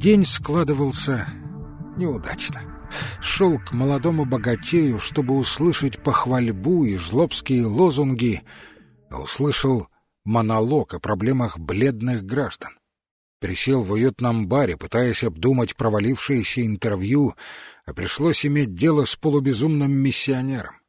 День складывался неудачно. Шел к молодому богатею, чтобы услышать похвальбу и жлобские лозунги, а услышал монолог о проблемах бледных граждан. Присел в уютном баре, пытаясь обдумать провалившееся интервью, а пришлось иметь дело с полубезумным миссионером.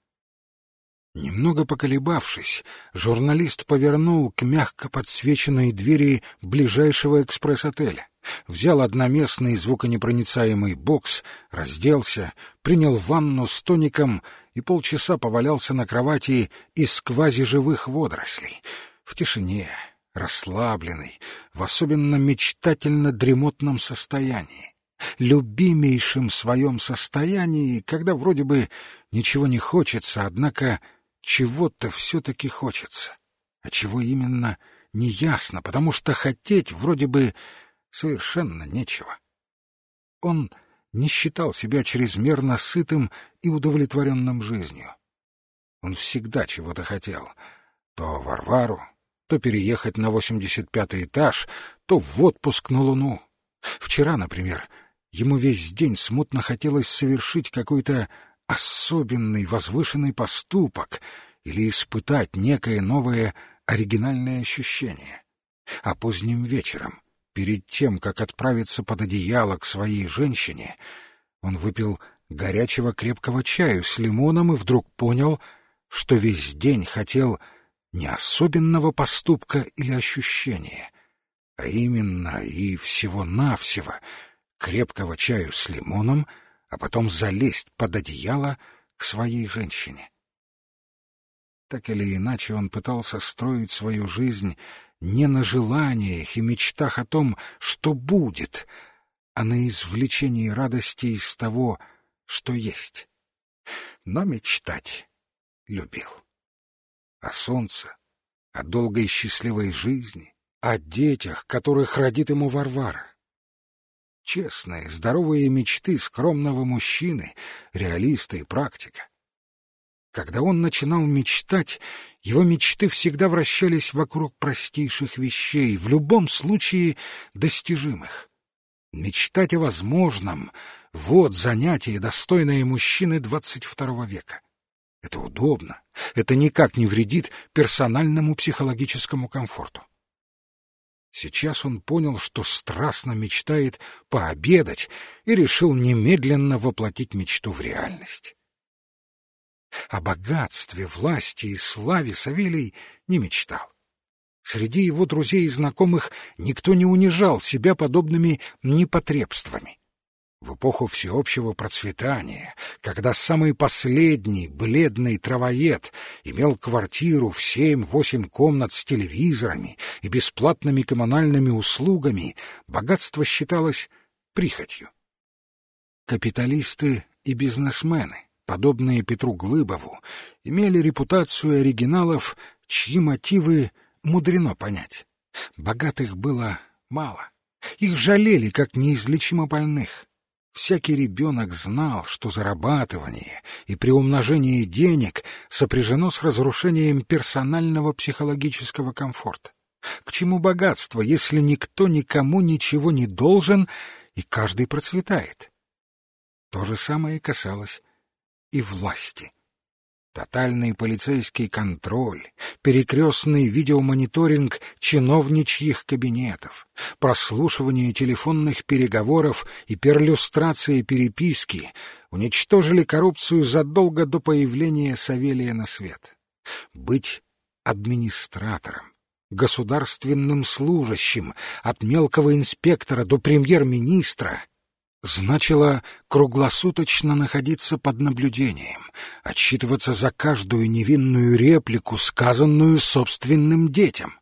Немного поколебавшись, журналист повернул к мягко подсвеченной двери ближайшего экспресс-отеля, взял одноместный звуконепроницаемый бокс, разделся, принял ванну с тоником и полчаса повалялся на кровати из квазиживых водорослей, в тишине, расслабленный, в особенно мечтательно-дремотном состоянии, любимейшем своем состоянии, когда вроде бы ничего не хочется, однако чего-то все-таки хочется. А чего именно, неясно, потому что хотеть вроде бы совершенно нечего. Он не считал себя чрезмерно сытым и удовлетворенным жизнью. Он всегда чего-то хотел. То Варвару, то переехать на 85-й этаж, то в отпуск на Луну. Вчера, например, ему весь день смутно хотелось совершить какой-то особенный возвышенный поступок или испытать некое новое оригинальное ощущение. А поздним вечером, перед тем, как отправиться под одеяло к своей женщине, он выпил горячего крепкого чаю с лимоном и вдруг понял, что весь день хотел не особенного поступка или ощущения, а именно и всего-навсего крепкого чаю с лимоном — а потом залезть под одеяло к своей женщине. Так или иначе он пытался строить свою жизнь не на желаниях и мечтах о том, что будет, а на извлечении радости из того, что есть. Но мечтать любил. О солнце, о долгой счастливой жизни, о детях, которых родит ему Варвара, Честные, здоровые мечты скромного мужчины, реалиста и практика. Когда он начинал мечтать, его мечты всегда вращались вокруг простейших вещей, в любом случае достижимых. Мечтать о возможном — вот занятие, достойное мужчины второго века. Это удобно, это никак не вредит персональному психологическому комфорту. Сейчас он понял, что страстно мечтает пообедать, и решил немедленно воплотить мечту в реальность. О богатстве, власти и славе Савелий не мечтал. Среди его друзей и знакомых никто не унижал себя подобными непотребствами. В эпоху всеобщего процветания, когда самый последний бледный травоед имел квартиру в семь-восемь комнат с телевизорами и бесплатными коммунальными услугами, богатство считалось прихотью. Капиталисты и бизнесмены, подобные Петру Глыбову, имели репутацию оригиналов, чьи мотивы мудрено понять. Богатых было мало. Их жалели, как неизлечимо больных. Всякий ребенок знал, что зарабатывание и приумножение денег сопряжено с разрушением персонального психологического комфорта. К чему богатство, если никто никому ничего не должен и каждый процветает? То же самое касалось и власти. Тотальный полицейский контроль, перекрестный видеомониторинг чиновничьих кабинетов, прослушивание телефонных переговоров и перлюстрация переписки уничтожили коррупцию задолго до появления Савелия на свет. Быть администратором, государственным служащим, от мелкого инспектора до премьер-министра значило круглосуточно находиться под наблюдением, отчитываться за каждую невинную реплику, сказанную собственным детям.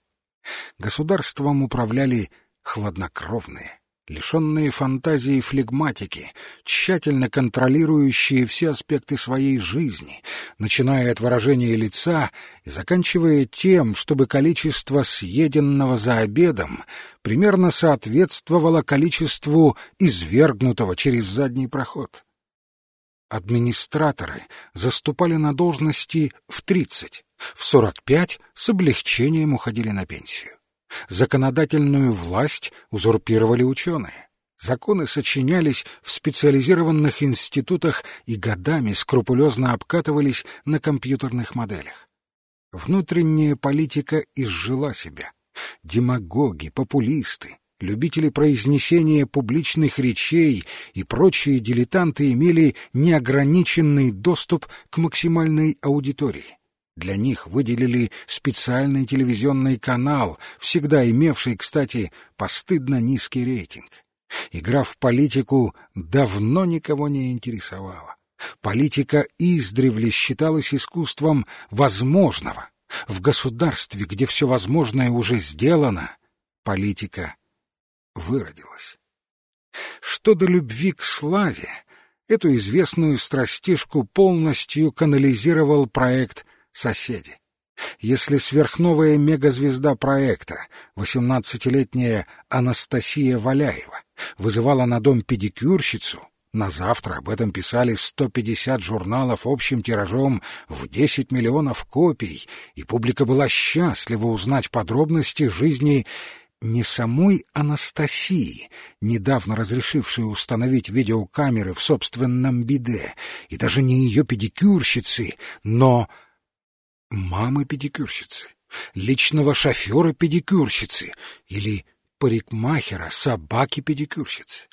Государством управляли хладнокровные, лишенные фантазии флегматики, тщательно контролирующие все аспекты своей жизни, начиная от выражения лица и заканчивая тем, чтобы количество съеденного за обедом примерно соответствовало количеству извергнутого через задний проход. Администраторы заступали на должности в тридцать, в сорок пять с облегчением уходили на пенсию. Законодательную власть узурпировали ученые. Законы сочинялись в специализированных институтах и годами скрупулезно обкатывались на компьютерных моделях. Внутренняя политика изжила себя. Демагоги, популисты, любители произнесения публичных речей и прочие дилетанты имели неограниченный доступ к максимальной аудитории. Для них выделили специальный телевизионный канал, всегда имевший, кстати, постыдно низкий рейтинг. Игра в политику давно никого не интересовала. Политика издревле считалась искусством возможного. В государстве, где все возможное уже сделано, политика выродилась. Что до любви к славе, эту известную страстишку полностью канализировал проект «Соседи». Если сверхновая мегазвезда проекта, 18-летняя Анастасия Валяева, вызывала на дом педикюрщицу, на завтра об этом писали 150 журналов общим тиражом в 10 миллионов копий, и публика была счастлива узнать подробности жизни не самой Анастасии, недавно разрешившей установить видеокамеры в собственном биде, и даже не ее педикюрщицы, но мамы педикюрщицы, личного шофера педикюрщицы или парикмахера собаки педикюрщицы.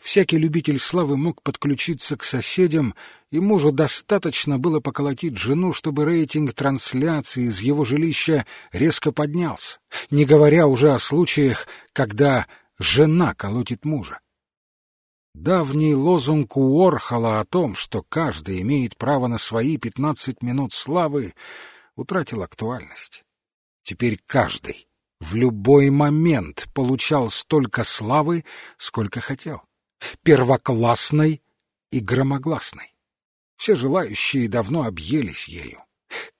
Всякий любитель славы мог подключиться к соседям, и мужу достаточно было поколотить жену, чтобы рейтинг трансляции из его жилища резко поднялся, не говоря уже о случаях, когда жена колотит мужа. Давний лозунг Уорхола о том, что каждый имеет право на свои пятнадцать минут славы, утратил актуальность. Теперь каждый в любой момент получал столько славы, сколько хотел. Первоклассной и громогласной. Все желающие давно объелись ею.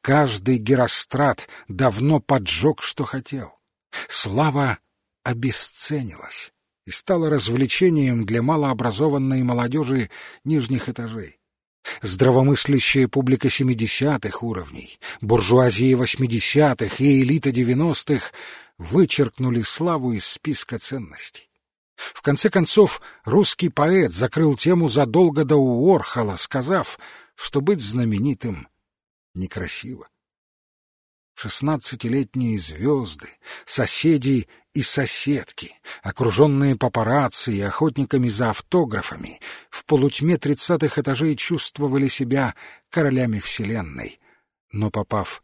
Каждый герострат давно поджег, что хотел. Слава обесценилась и стала развлечением для малообразованной молодежи нижних этажей. Здравомыслящая публика семидесятых уровней, буржуазия восьмидесятых и элита девяностых вычеркнули славу из списка ценностей. В конце концов, русский поэт закрыл тему задолго до Уорхола, сказав, что быть знаменитым некрасиво. Шестнадцатилетние звезды, соседи и соседки, окруженные папарацци и охотниками за автографами, в полутьме тридцатых этажей чувствовали себя королями Вселенной. Но, попав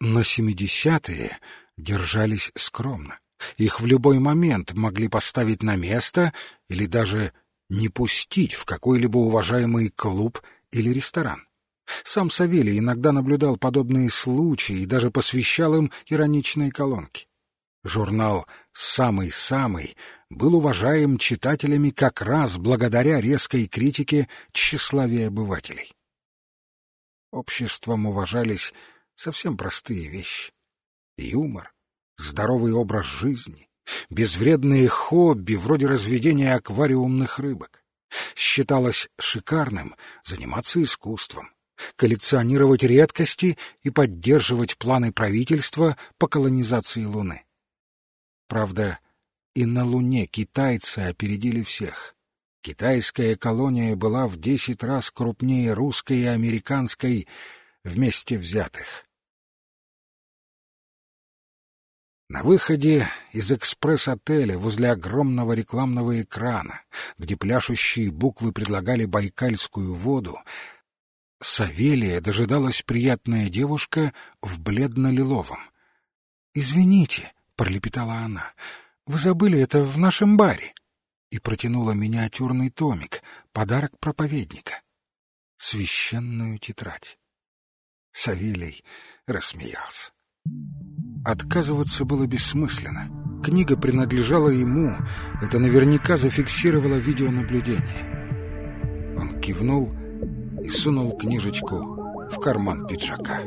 на семидесятые, держались скромно. Их в любой момент могли поставить на место или даже не пустить в какой-либо уважаемый клуб или ресторан. Сам Савелий иногда наблюдал подобные случаи и даже посвящал им ироничные колонки. Журнал «Самый-самый» был уважаем читателями как раз благодаря резкой критике тщеславия обывателей. Обществом уважались совсем простые вещи. Юмор, здоровый образ жизни, безвредные хобби вроде разведения аквариумных рыбок. Считалось шикарным заниматься искусством, коллекционировать редкости и поддерживать планы правительства по колонизации Луны. Правда, и на Луне китайцы опередили всех. Китайская колония была в десять раз крупнее русской и американской вместе взятых. На выходе из экспресс-отеля возле огромного рекламного экрана, где пляшущие буквы предлагали байкальскую воду, Савелия дожидалась приятная девушка в бледно-лиловом. «Извините», — пролепетала она, — «вы забыли это в нашем баре» и протянула миниатюрный томик, подарок проповедника. Священную тетрадь. Савелий рассмеялся. Отказываться было бессмысленно. Книга принадлежала ему, это наверняка зафиксировало видеонаблюдение. Он кивнул и сунул книжечку в карман пиджака.